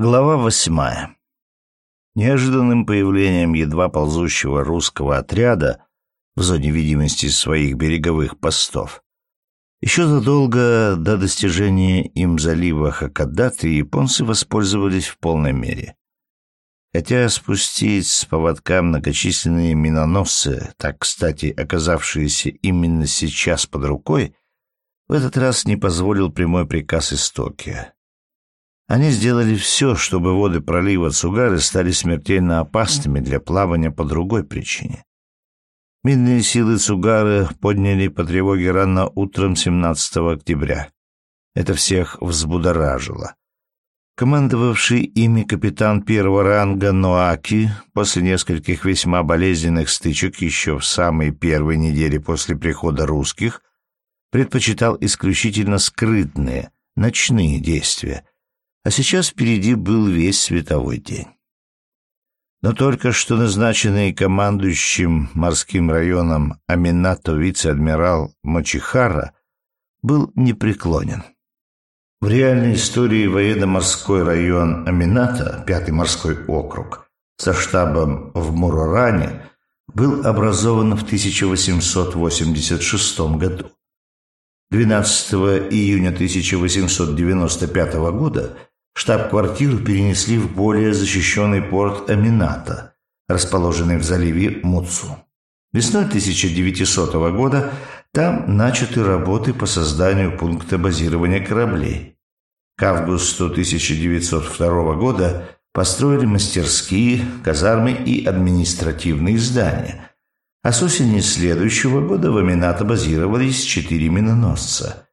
Глава восьмая. Неожиданным появлением едва ползущего русского отряда в зоне видимости своих береговых постов еще задолго до достижения им залива Хакадаты японцы воспользовались в полной мере. Хотя спустить с поводка многочисленные миноносцы, так, кстати, оказавшиеся именно сейчас под рукой, в этот раз не позволил прямой приказ из Токио. Они сделали все, чтобы воды пролива Цугары стали смертельно опасными для плавания по другой причине. Минные силы Цугары подняли по тревоге рано утром 17 октября. Это всех взбудоражило. Командовавший ими капитан первого ранга Ноаки после нескольких весьма болезненных стычек еще в самые первые недели после прихода русских предпочитал исключительно скрытные, ночные действия — а сейчас впереди был весь световой день. Но только что назначенный командующим морским районом Аминато вице-адмирал Мочихара был непреклонен. В реальной истории военно-морской район Амината, пятый морской округ, со штабом в Муроране, был образован в 1886 году. 12 июня 1895 года штаб-квартиру перенесли в более защищенный порт Амината, расположенный в заливе Муцу. Весной 1900 года там начаты работы по созданию пункта базирования кораблей. К августу 1902 года построили мастерские, казармы и административные здания – а с осени следующего года в Амината базировались четыре миноносца.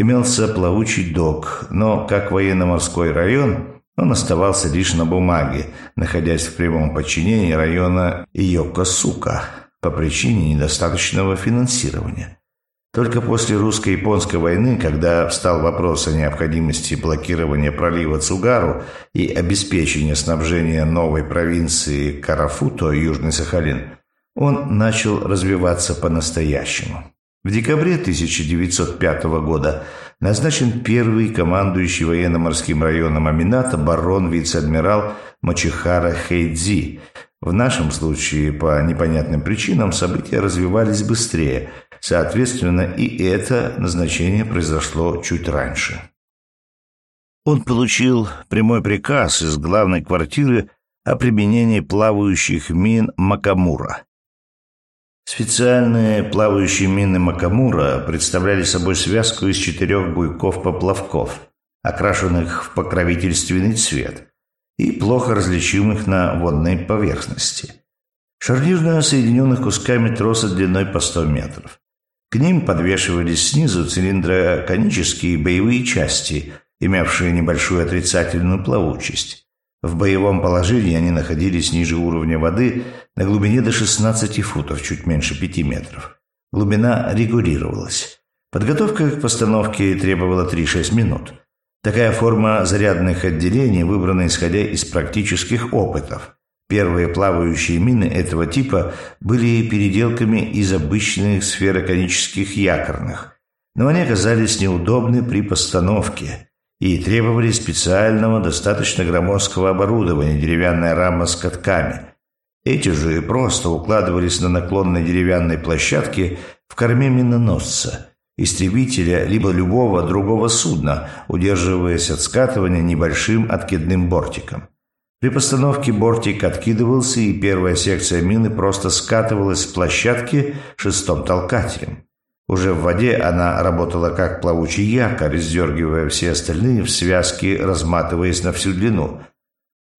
Имелся плавучий док, но как военно-морской район он оставался лишь на бумаге, находясь в прямом подчинении района Йокосука по причине недостаточного финансирования. Только после русско-японской войны, когда встал вопрос о необходимости блокирования пролива Цугару и обеспечения снабжения новой провинции Карафуто, Южный Сахалин, он начал развиваться по-настоящему. В декабре 1905 года назначен первый командующий военно-морским районом Амината барон-вице-адмирал Мачихара Хейдзи. В нашем случае, по непонятным причинам, события развивались быстрее. Соответственно, и это назначение произошло чуть раньше. Он получил прямой приказ из главной квартиры о применении плавающих мин Макамура – Специальные плавающие мины Макамура представляли собой связку из четырех буйков-поплавков, окрашенных в покровительственный цвет и плохо различимых на водной поверхности. Шарнирно соединенных кусками троса длиной по 100 метров. К ним подвешивались снизу цилиндроконические боевые части, имевшие небольшую отрицательную плавучесть. В боевом положении они находились ниже уровня воды на глубине до 16 футов, чуть меньше 5 метров. Глубина регулировалась. Подготовка к постановке требовала 3-6 минут. Такая форма зарядных отделений выбрана исходя из практических опытов. Первые плавающие мины этого типа были переделками из обычных сфероконических якорных, но они оказались неудобны при постановке – и требовали специального, достаточно громоздкого оборудования, деревянная рама с катками. Эти же просто укладывались на наклонной деревянной площадке в корме миноносца, истребителя либо любого другого судна, удерживаясь от скатывания небольшим откидным бортиком. При постановке бортик откидывался, и первая секция мины просто скатывалась с площадки шестом толкателем. Уже в воде она работала как плавучий якорь, сдергивая все остальные в связке, разматываясь на всю длину.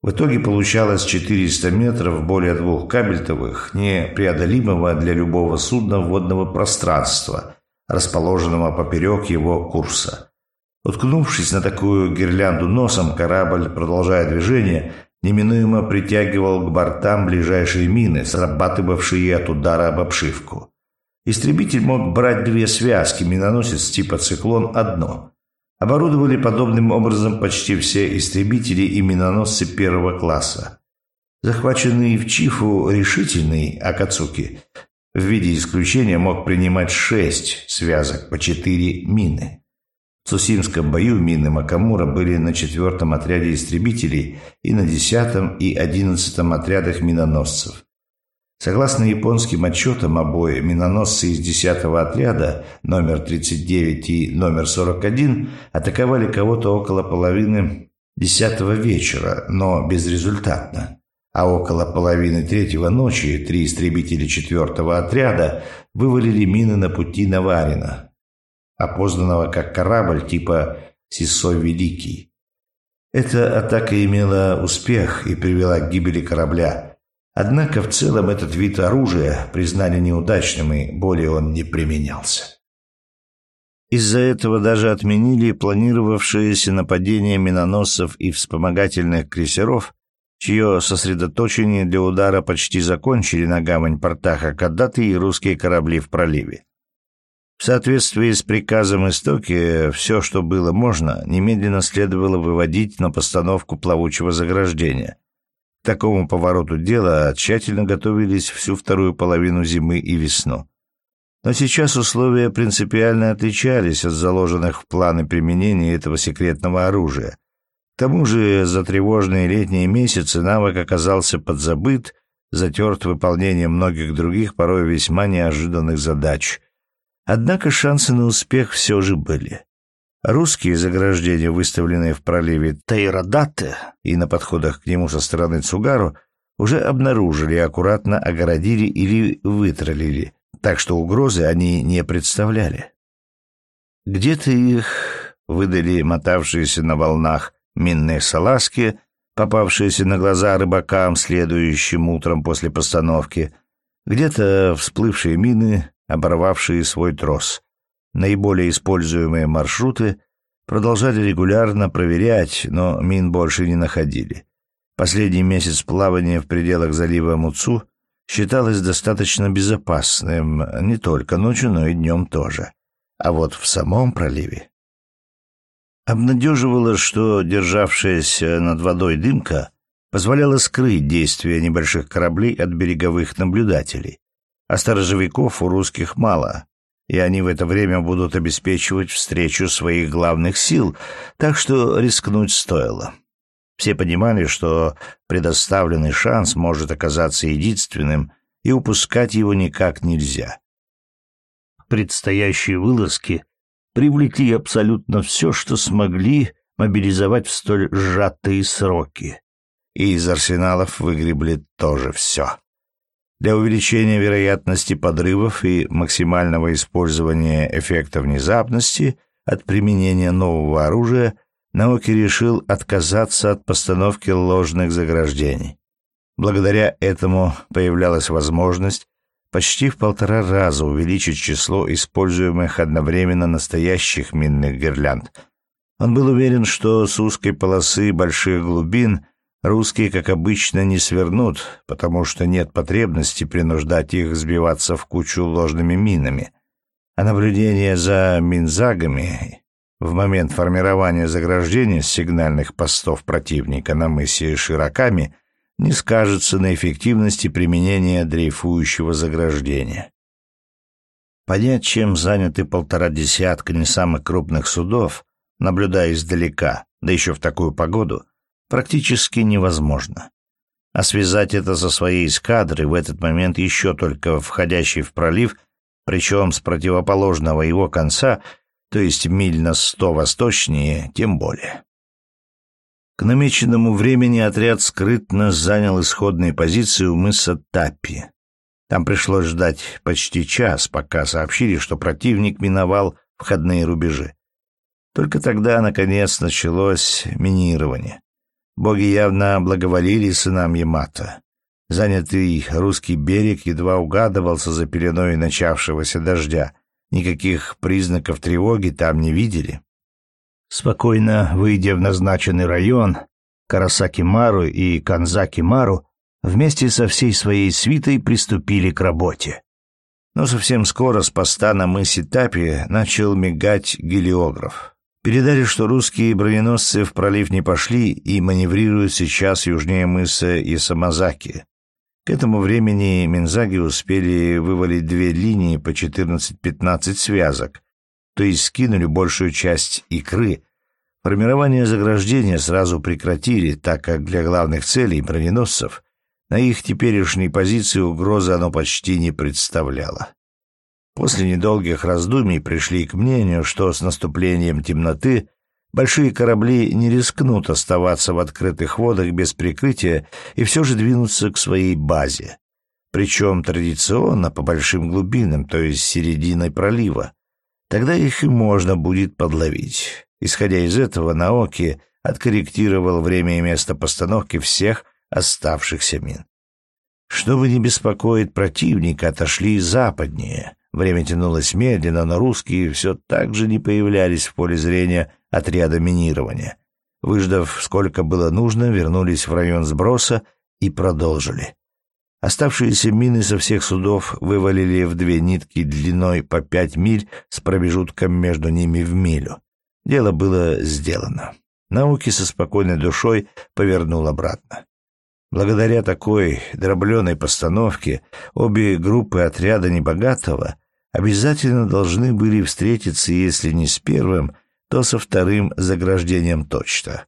В итоге получалось 400 метров более двух кабельтовых, непреодолимого для любого судна водного пространства, расположенного поперек его курса. Уткнувшись на такую гирлянду носом, корабль, продолжая движение, неминуемо притягивал к бортам ближайшие мины, срабатывавшие от удара об обшивку. Истребитель мог брать две связки, миноносец типа «Циклон» – одно. Оборудовали подобным образом почти все истребители и миноносцы первого класса. Захваченный в Чифу решительный Акацуки в виде исключения мог принимать шесть связок по четыре мины. В Сусимском бою мины Макамура были на четвертом отряде истребителей и на десятом и одиннадцатом отрядах миноносцев. Согласно японским отчетам, обои миноносцы из 10-го отряда, номер 39 и номер 41, атаковали кого-то около половины 10 вечера, но безрезультатно. А около половины третьего ночи три истребителя 4-го отряда вывалили мины на пути Наварина, опознанного как корабль типа «Сисой Великий». Эта атака имела успех и привела к гибели корабля – Однако в целом этот вид оружия признали неудачным, и более он не применялся. Из-за этого даже отменили планировавшееся нападение миноносцев и вспомогательных крейсеров, чье сосредоточение для удара почти закончили на гавань порта Хакадаты и русские корабли в проливе. В соответствии с приказом Истоки, все, что было можно, немедленно следовало выводить на постановку плавучего заграждения – к такому повороту дела тщательно готовились всю вторую половину зимы и весну. Но сейчас условия принципиально отличались от заложенных в планы применения этого секретного оружия. К тому же за тревожные летние месяцы навык оказался подзабыт, затерт выполнением многих других, порой весьма неожиданных задач. Однако шансы на успех все же были. Русские заграждения, выставленные в проливе Тайрадате и на подходах к нему со стороны Цугару, уже обнаружили и аккуратно огородили или вытролили, так что угрозы они не представляли. Где-то их выдали мотавшиеся на волнах минные салазки, попавшиеся на глаза рыбакам следующим утром после постановки, где-то всплывшие мины, оборвавшие свой трос — Наиболее используемые маршруты продолжали регулярно проверять, но мин больше не находили. Последний месяц плавания в пределах залива Муцу считалось достаточно безопасным не только ночью, но и днем тоже. А вот в самом проливе обнадеживало, что державшаяся над водой дымка позволяла скрыть действия небольших кораблей от береговых наблюдателей. А сторожевиков у русских мало, и они в это время будут обеспечивать встречу своих главных сил, так что рискнуть стоило. Все понимали, что предоставленный шанс может оказаться единственным, и упускать его никак нельзя. Предстоящие вылазки привлекли абсолютно все, что смогли мобилизовать в столь сжатые сроки. И из арсеналов выгребли тоже все. Для увеличения вероятности подрывов и максимального использования эффекта внезапности от применения нового оружия Наоки решил отказаться от постановки ложных заграждений. Благодаря этому появлялась возможность почти в полтора раза увеличить число используемых одновременно настоящих минных гирлянд. Он был уверен, что с узкой полосы больших глубин Русские, как обычно, не свернут, потому что нет потребности принуждать их сбиваться в кучу ложными минами. А наблюдение за минзагами в момент формирования заграждения сигнальных постов противника на мысе Широками не скажется на эффективности применения дрейфующего заграждения. Понять, чем заняты полтора десятка не самых крупных судов, наблюдая издалека, да еще в такую погоду, практически невозможно. А связать это со своей эскадрой в этот момент еще только входящий в пролив, причем с противоположного его конца, то есть миль на сто восточнее, тем более. К намеченному времени отряд скрытно занял исходные позиции у мыса Тапи. Там пришлось ждать почти час, пока сообщили, что противник миновал входные рубежи. Только тогда, наконец, началось минирование. Боги явно благоволили сынам Ямато. Занятый русский берег едва угадывался за пеленой начавшегося дождя. Никаких признаков тревоги там не видели. Спокойно выйдя в назначенный район, Карасаки-Мару и Канзаки-Мару вместе со всей своей свитой приступили к работе. Но совсем скоро с поста на мысе Тапи начал мигать гелиограф. Передали, что русские броненосцы в пролив не пошли и маневрируют сейчас южнее мыса Исамазаки. К этому времени Минзаги успели вывалить две линии по 14-15 связок, то есть скинули большую часть икры. Формирование заграждения сразу прекратили, так как для главных целей броненосцев на их теперешней позиции угрозы оно почти не представляло. После недолгих раздумий пришли к мнению, что с наступлением темноты большие корабли не рискнут оставаться в открытых водах без прикрытия и все же двинутся к своей базе. Причем традиционно по большим глубинам, то есть серединой пролива. Тогда их и можно будет подловить. Исходя из этого, Наоки откорректировал время и место постановки всех оставшихся мин. Чтобы не беспокоить противника, отошли западнее. Время тянулось медленно, но русские все так же не появлялись в поле зрения отряда минирования. Выждав, сколько было нужно, вернулись в район сброса и продолжили. Оставшиеся мины со всех судов вывалили в две нитки длиной по пять миль с промежутком между ними в милю. Дело было сделано. Науки со спокойной душой повернул обратно. Благодаря такой дробленой постановке обе группы отряда Небогатого обязательно должны были встретиться, если не с первым, то со вторым заграждением точно.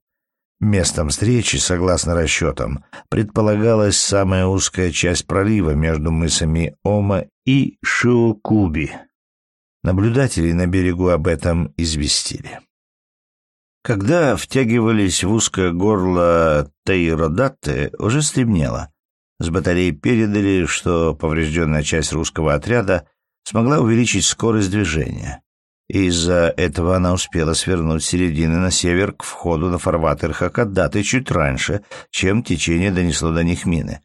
Местом встречи, согласно расчетам, предполагалась самая узкая часть пролива между мысами Ома и Шиокуби. Наблюдатели на берегу об этом известили. Когда втягивались в узкое горло Тейродатты, уже стемнело. С батареи передали, что поврежденная часть русского отряда смогла увеличить скорость движения из-за этого она успела свернуть середины на север к входу на фарватер Хакадаты чуть раньше, чем течение донесло до них мины.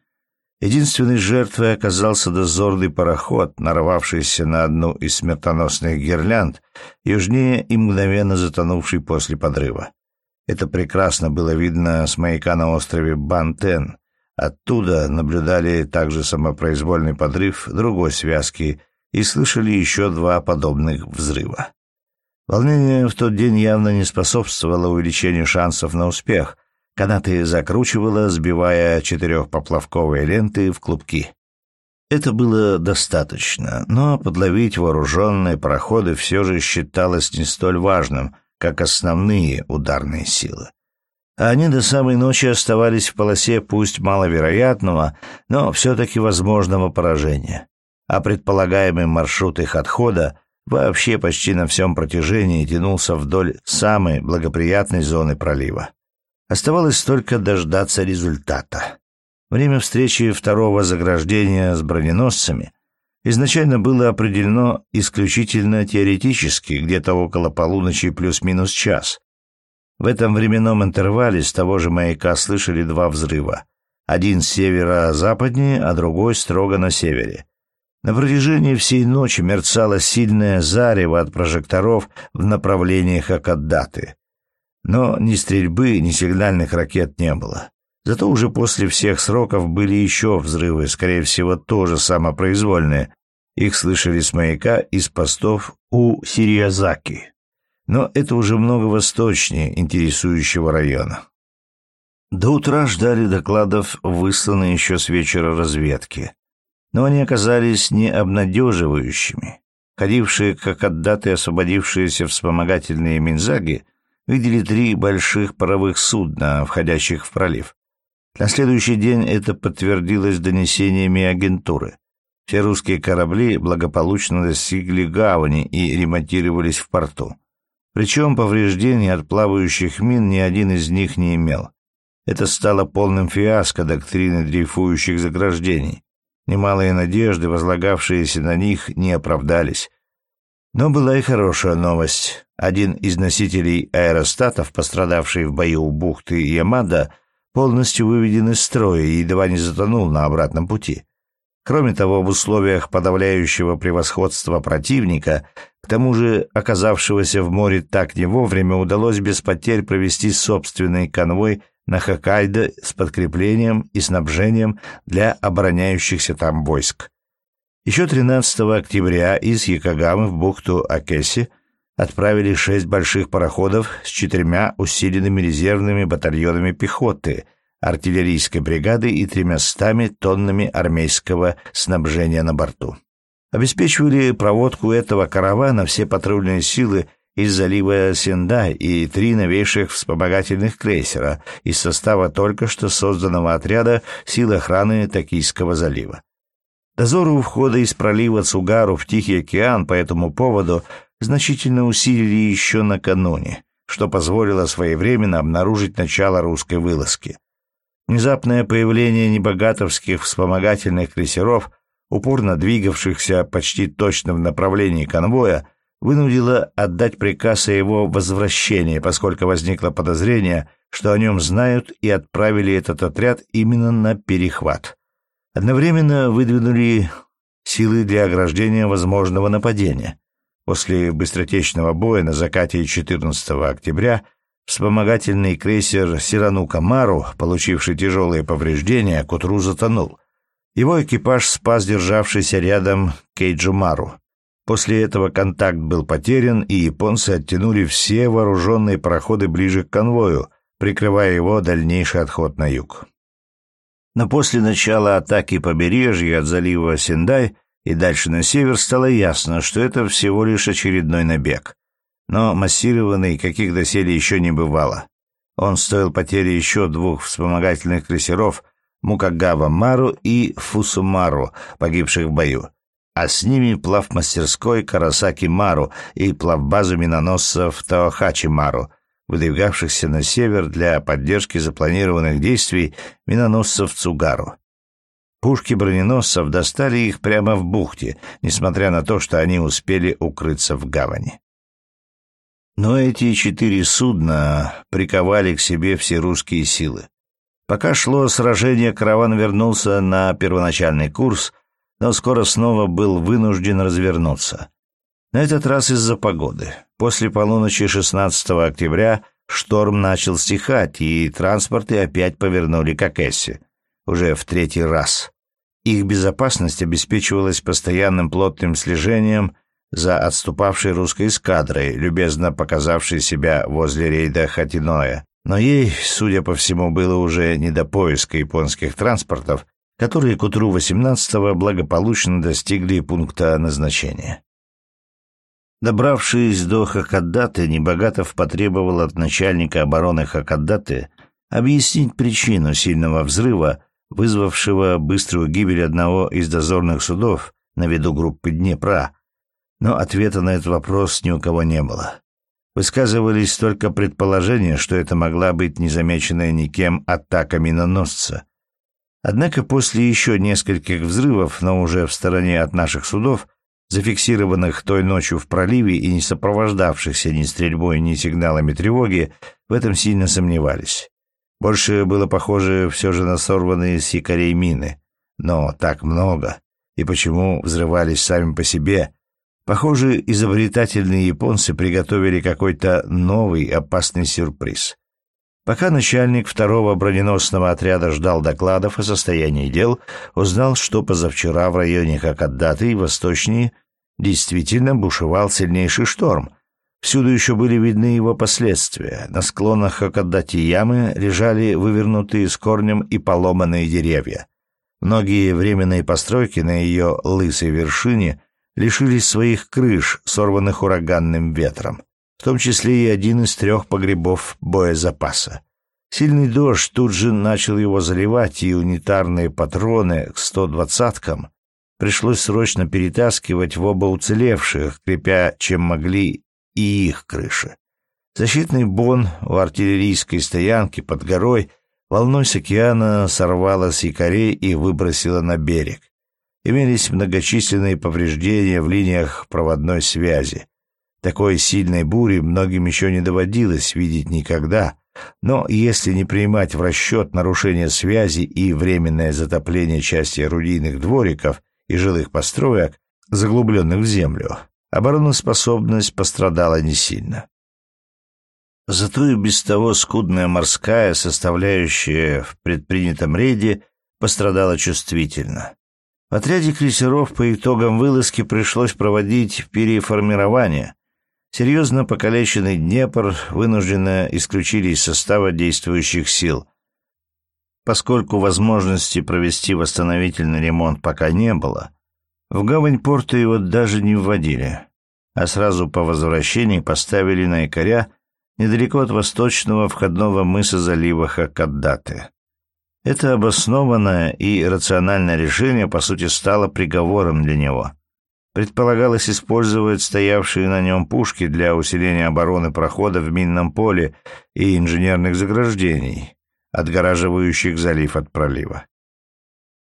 Единственной жертвой оказался дозорный пароход, нарвавшийся на одну из смертоносных гирлянд, южнее и мгновенно затонувший после подрыва. Это прекрасно было видно с маяка на острове Бантен. Оттуда наблюдали также самопроизвольный подрыв другой связки и слышали еще два подобных взрыва. Волнение в тот день явно не способствовало увеличению шансов на успех. Канаты закручивало, сбивая четырехпоплавковые ленты в клубки. Это было достаточно, но подловить вооруженные пароходы все же считалось не столь важным, как основные ударные силы. Они до самой ночи оставались в полосе пусть маловероятного, но все-таки возможного поражения. А предполагаемый маршрут их отхода вообще почти на всем протяжении тянулся вдоль самой благоприятной зоны пролива. Оставалось только дождаться результата. Время встречи второго заграждения с броненосцами изначально было определено исключительно теоретически, где-то около полуночи плюс-минус час. В этом временном интервале с того же маяка слышали два взрыва. Один с северо-западнее, а другой строго на севере. На протяжении всей ночи мерцало сильное зарево от прожекторов в направлении Хакаддаты. Но ни стрельбы, ни сигнальных ракет не было. Зато уже после всех сроков были еще взрывы, скорее всего, тоже самопроизвольные. Их слышали с маяка из постов у Сириязаки. Но это уже много восточнее интересующего района. До утра ждали докладов, высланные еще с вечера разведки но они оказались не обнадеживающими. Ходившие, как отдаты освободившиеся вспомогательные Минзаги, видели три больших паровых судна, входящих в пролив. На следующий день это подтвердилось донесениями агентуры. Все русские корабли благополучно достигли гавани и ремонтировались в порту. Причем повреждений от плавающих мин ни один из них не имел. Это стало полным фиаско доктрины дрейфующих заграждений. Немалые надежды, возлагавшиеся на них, не оправдались. Но была и хорошая новость. Один из носителей аэростатов, пострадавший в бою у бухты Ямада, полностью выведен из строя и едва не затонул на обратном пути. Кроме того, в условиях подавляющего превосходства противника, к тому же оказавшегося в море так не вовремя, удалось без потерь провести собственный конвой на Хоккайдо с подкреплением и снабжением для обороняющихся там войск. Еще 13 октября из Якогамы в бухту Акеси отправили шесть больших пароходов с четырьмя усиленными резервными батальонами пехоты, артиллерийской бригады и тремястами тоннами армейского снабжения на борту. Обеспечивали проводку этого каравана все патрульные силы из залива Сендай и три новейших вспомогательных крейсера из состава только что созданного отряда сил охраны Токийского залива. Дозоры у входа из пролива Цугару в Тихий океан по этому поводу значительно усилили еще накануне, что позволило своевременно обнаружить начало русской вылазки. Внезапное появление небогатовских вспомогательных крейсеров, упорно двигавшихся почти точно в направлении конвоя, вынудило отдать приказ о его возвращении, поскольку возникло подозрение, что о нем знают и отправили этот отряд именно на перехват. Одновременно выдвинули силы для ограждения возможного нападения. После быстротечного боя на закате 14 октября вспомогательный крейсер «Сиранука Мару», получивший тяжелые повреждения, к утру затонул. Его экипаж спас державшийся рядом Кейджу Мару. После этого контакт был потерян, и японцы оттянули все вооруженные пароходы ближе к конвою, прикрывая его дальнейший отход на юг. Но после начала атаки побережья от залива Сендай и дальше на север стало ясно, что это всего лишь очередной набег. Но массированный, каких доселе еще не бывало. Он стоил потери еще двух вспомогательных крейсеров Мукагава Мару и Фусумару, погибших в бою, а с ними плавмастерской Карасаки Мару и плавбазу миноносцев Таохачи Мару, выдвигавшихся на север для поддержки запланированных действий миноносцев Цугару. Пушки броненосцев достали их прямо в бухте, несмотря на то, что они успели укрыться в гавани. Но эти четыре судна приковали к себе все русские силы. Пока шло сражение, караван вернулся на первоначальный курс, но скоро снова был вынужден развернуться. На этот раз из-за погоды. После полуночи 16 октября шторм начал стихать, и транспорты опять повернули к Акессе. Уже в третий раз. Их безопасность обеспечивалась постоянным плотным слежением за отступавшей русской эскадрой, любезно показавшей себя возле рейда Хатиноя. Но ей, судя по всему, было уже не до поиска японских транспортов, которые к утру 18-го благополучно достигли пункта назначения. Добравшись до Хакаддаты, Небогатов потребовал от начальника обороны Хакаддаты объяснить причину сильного взрыва, вызвавшего быструю гибель одного из дозорных судов на виду группы Днепра, но ответа на этот вопрос ни у кого не было. Высказывались только предположения, что это могла быть незамеченная никем атака миноносца. Однако после еще нескольких взрывов, но уже в стороне от наших судов, зафиксированных той ночью в проливе и не сопровождавшихся ни стрельбой, ни сигналами тревоги, в этом сильно сомневались. Больше было похоже все же на сорванные с якорей мины. Но так много. И почему взрывались сами по себе? Похоже, изобретательные японцы приготовили какой-то новый опасный сюрприз. Пока начальник второго броненосного отряда ждал докладов о состоянии дел, узнал, что позавчера в районе Хакаддаты и восточнее действительно бушевал сильнейший шторм. Всюду еще были видны его последствия. На склонах Хакаддати ямы лежали вывернутые с корнем и поломанные деревья. Многие временные постройки на ее лысой вершине лишились своих крыш, сорванных ураганным ветром в том числе и один из трех погребов боезапаса. Сильный дождь тут же начал его заливать, и унитарные патроны к 120-кам пришлось срочно перетаскивать в оба уцелевших, крепя, чем могли, и их крыши. Защитный бон у артиллерийской стоянки под горой волной с океана сорвала с якорей и выбросила на берег. Имелись многочисленные повреждения в линиях проводной связи. Такой сильной бури многим еще не доводилось видеть никогда, но если не принимать в расчет нарушение связи и временное затопление части орудийных двориков и жилых построек, заглубленных в землю, обороноспособность пострадала не сильно. Зато и без того скудная морская составляющая в предпринятом рейде пострадала чувствительно. В отряде крейсеров по итогам вылазки пришлось проводить переформирование, Серьезно покалеченный Днепр вынужденно исключили из состава действующих сил. Поскольку возможности провести восстановительный ремонт пока не было, В гавань порта его даже не вводили, а сразу по возвращении поставили на якоря недалеко от восточного входного мыса залива Хакаддаты. Это обоснованное и рациональное решение, по сути, стало приговором для него. Предполагалось использовать стоявшие на нем пушки для усиления обороны прохода в минном поле и инженерных заграждений, отгораживающих залив от пролива.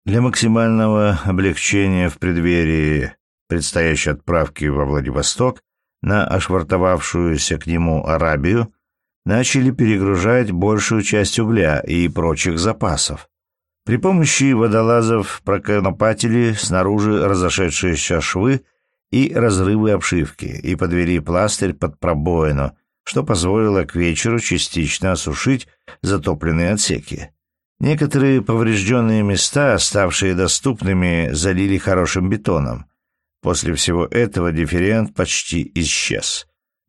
Для максимального облегчения в преддверии предстоящей отправки во Владивосток на ошвартовавшуюся к нему Арабию начали перегружать большую часть угля и прочих запасов. При помощи водолазов проконопатили снаружи разошедшиеся швы и разрывы обшивки и подвели пластырь под пробоину, что позволило к вечеру частично осушить затопленные отсеки. Некоторые поврежденные места, ставшие доступными, залили хорошим бетоном. После всего этого дифферент почти исчез.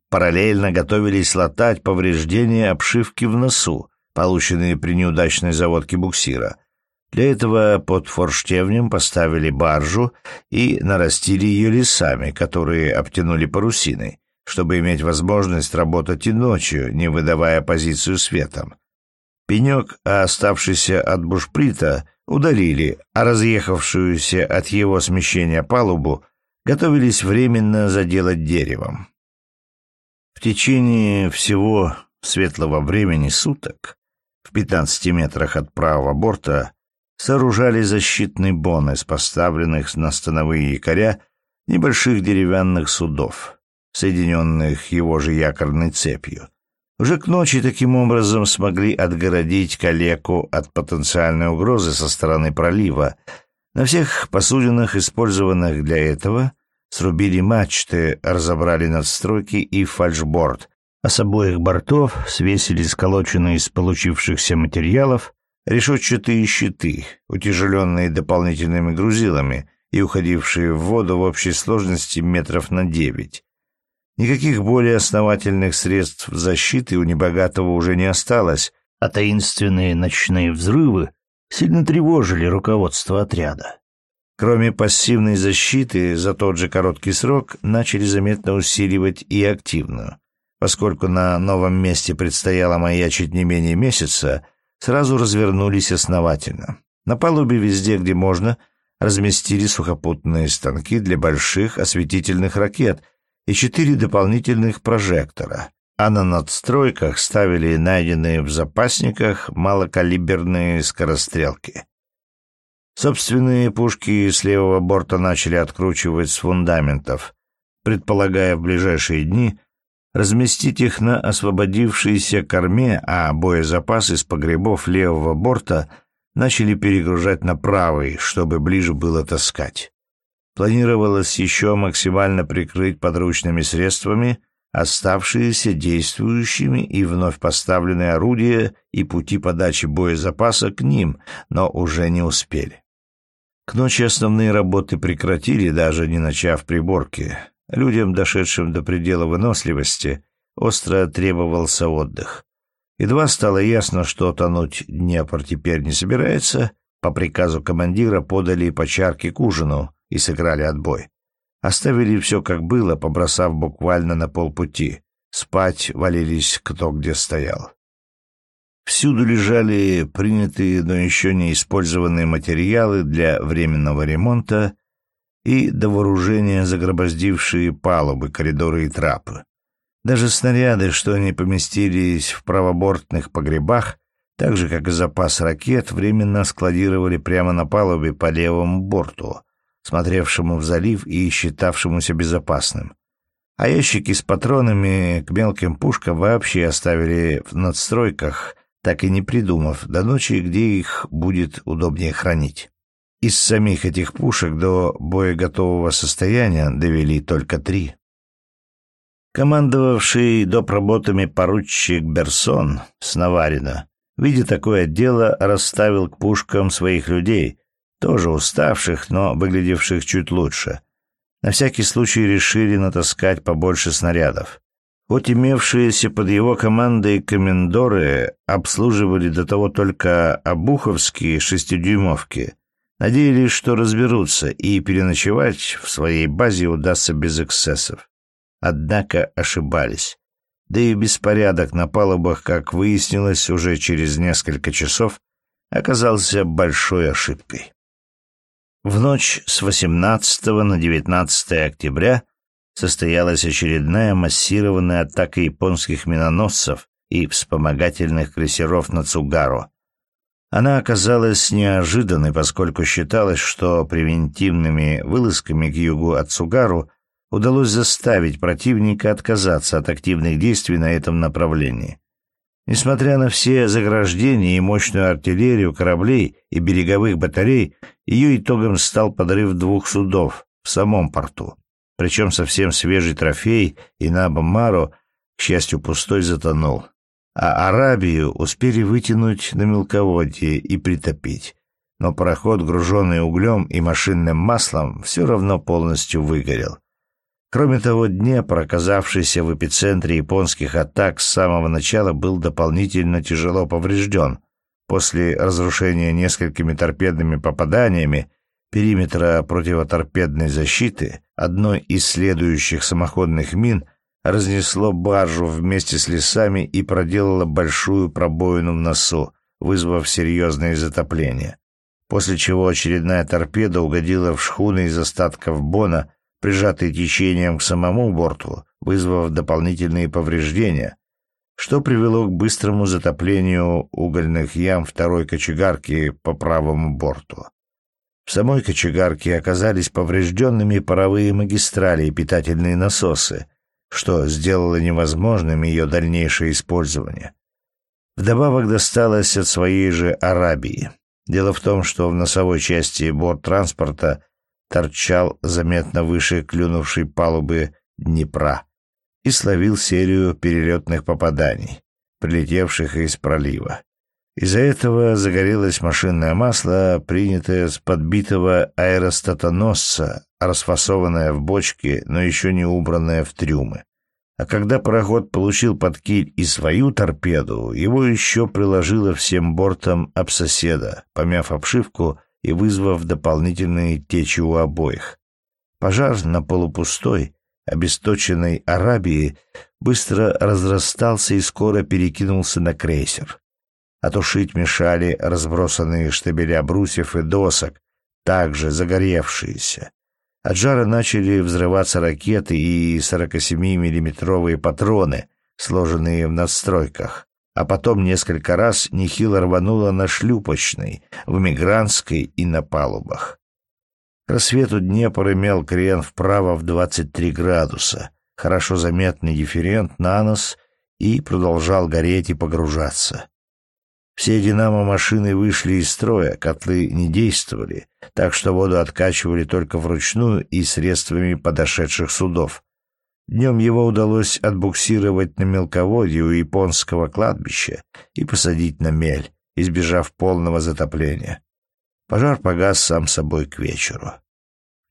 Параллельно готовились латать повреждения обшивки в носу, полученные при неудачной заводке буксира. Для этого под форштевнем поставили баржу и нарастили ее лесами, которые обтянули парусиной, чтобы иметь возможность работать и ночью, не выдавая позицию светом. Пенек, оставшийся от бушприта, удалили, а разъехавшуюся от его смещения палубу готовились временно заделать деревом. В течение всего светлого времени суток в 15 метрах от правого борта сооружали защитный бон из поставленных на становые якоря небольших деревянных судов, соединенных его же якорной цепью. Уже к ночи таким образом смогли отгородить калеку от потенциальной угрозы со стороны пролива. На всех посудинах, использованных для этого, срубили мачты, разобрали надстройки и фальшборд, а с обоих бортов свесили сколоченные из получившихся материалов решетчатые щиты, утяжеленные дополнительными грузилами и уходившие в воду в общей сложности метров на девять. Никаких более основательных средств защиты у небогатого уже не осталось, а таинственные ночные взрывы сильно тревожили руководство отряда. Кроме пассивной защиты, за тот же короткий срок начали заметно усиливать и активную. Поскольку на новом месте предстояло маячить не менее месяца, сразу развернулись основательно. На палубе везде, где можно, разместили сухопутные станки для больших осветительных ракет — и четыре дополнительных прожектора, а на надстройках ставили найденные в запасниках малокалиберные скорострелки. Собственные пушки с левого борта начали откручивать с фундаментов, предполагая в ближайшие дни разместить их на освободившейся корме, а боезапас из погребов левого борта начали перегружать на правый, чтобы ближе было таскать. Планировалось еще максимально прикрыть подручными средствами оставшиеся действующими и вновь поставленные орудия и пути подачи боезапаса к ним, но уже не успели. К ночи основные работы прекратили, даже не начав приборки. Людям, дошедшим до предела выносливости, остро требовался отдых. Едва стало ясно, что тонуть Днепр теперь не собирается, по приказу командира подали по чарке к ужину, и сыграли отбой. Оставили все как было, побросав буквально на полпути. Спать валились кто где стоял. Всюду лежали принятые, но еще не использованные материалы для временного ремонта и до вооружения загробоздившие палубы, коридоры и трапы. Даже снаряды, что они поместились в правобортных погребах, так же, как и запас ракет, временно складировали прямо на палубе по левому борту, смотревшему в залив и считавшемуся безопасным. А ящики с патронами к мелким пушкам вообще оставили в надстройках, так и не придумав до ночи, где их будет удобнее хранить. Из самих этих пушек до боеготового состояния довели только три. Командовавший доп. работами поручик Берсон с Наварина, видя такое дело, расставил к пушкам своих людей, тоже уставших, но выглядевших чуть лучше. На всякий случай решили натаскать побольше снарядов. Хоть имевшиеся под его командой комендоры обслуживали до того только обуховские шестидюймовки, Надеялись, что разберутся, и переночевать в своей базе удастся без эксцессов. Однако ошибались. Да и беспорядок на палубах, как выяснилось уже через несколько часов, оказался большой ошибкой. В ночь с 18 на 19 октября состоялась очередная массированная атака японских миноносцев и вспомогательных крейсеров на Цугару. Она оказалась неожиданной, поскольку считалось, что превентивными вылазками к югу от Цугару удалось заставить противника отказаться от активных действий на этом направлении. Несмотря на все заграждения и мощную артиллерию кораблей и береговых батарей, ее итогом стал подрыв двух судов в самом порту. Причем совсем свежий трофей Инаба Маро, к счастью, пустой затонул. А Арабию успели вытянуть на мелководье и притопить. Но пароход, груженный углем и машинным маслом, все равно полностью выгорел. Кроме того, Днепр, оказавшийся в эпицентре японских атак с самого начала, был дополнительно тяжело поврежден. После разрушения несколькими торпедными попаданиями периметра противоторпедной защиты одной из следующих самоходных мин разнесло баржу вместе с лесами и проделало большую пробоину в носу, вызвав серьезное затопление. После чего очередная торпеда угодила в шхуны из остатков Бона, прижатый течением к самому борту, вызвав дополнительные повреждения, что привело к быстрому затоплению угольных ям второй кочегарки по правому борту. В самой кочегарке оказались поврежденными паровые магистрали и питательные насосы, что сделало невозможным ее дальнейшее использование. Вдобавок досталось от своей же Арабии. Дело в том, что в носовой части борт транспорта торчал заметно выше клюнувшей палубы Днепра и словил серию перелетных попаданий, прилетевших из пролива. Из-за этого загорелось машинное масло, принятое с подбитого аэростатоносца, расфасованное в бочки, но еще не убранное в трюмы. А когда пароход получил под киль и свою торпеду, его еще приложило всем бортом об соседа, помяв обшивку и вызвав дополнительные течи у обоих. Пожар на полупустой, обесточенной Арабии быстро разрастался и скоро перекинулся на крейсер. А тушить мешали разбросанные штабеля брусьев и досок, также загоревшиеся. От жара начали взрываться ракеты и 47-миллиметровые патроны, сложенные в надстройках а потом несколько раз нехило рвануло на шлюпочной, в мигрантской и на палубах. К рассвету Днепр имел крен вправо в 23 градуса, хорошо заметный дифферент на нос и продолжал гореть и погружаться. Все динамо-машины вышли из строя, котлы не действовали, так что воду откачивали только вручную и средствами подошедших судов. Днем его удалось отбуксировать на мелководье у японского кладбища и посадить на мель, избежав полного затопления. Пожар погас сам собой к вечеру.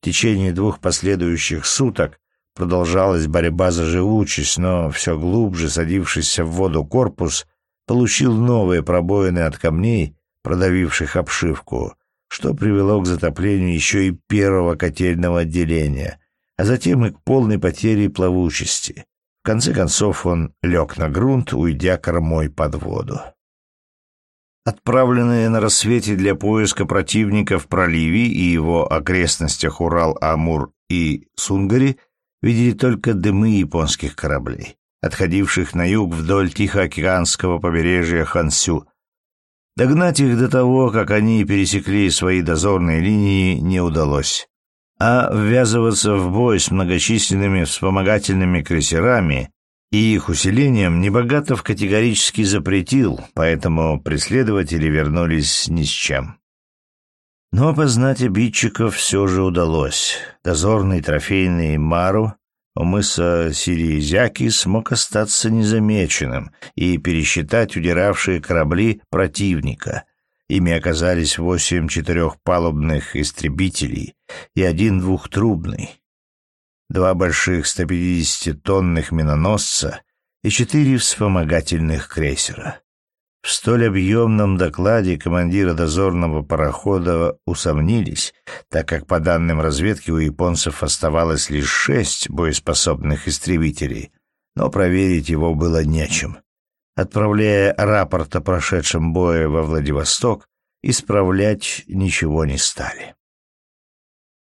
В течение двух последующих суток продолжалась борьба за живучесть, но все глубже садившийся в воду корпус получил новые пробоины от камней, продавивших обшивку, что привело к затоплению еще и первого котельного отделения — а затем и к полной потере плавучести. В конце концов он лег на грунт, уйдя кормой под воду. Отправленные на рассвете для поиска противника в проливе и его окрестностях Урал, Амур и Сунгари видели только дымы японских кораблей, отходивших на юг вдоль Тихоокеанского побережья Хансю. Догнать их до того, как они пересекли свои дозорные линии, не удалось а ввязываться в бой с многочисленными вспомогательными крейсерами и их усилением Небогатов категорически запретил, поэтому преследователи вернулись ни с чем. Но опознать обидчиков все же удалось. Дозорный трофейный Мару у мыса Сириезяки смог остаться незамеченным и пересчитать удиравшие корабли противника — Ими оказались восемь четырехпалубных истребителей и один двухтрубный, два больших 150-тонных миноносца и четыре вспомогательных крейсера. В столь объемном докладе командира дозорного парохода усомнились, так как по данным разведки у японцев оставалось лишь шесть боеспособных истребителей, но проверить его было нечем. Отправляя рапорт о прошедшем бое во Владивосток, исправлять ничего не стали.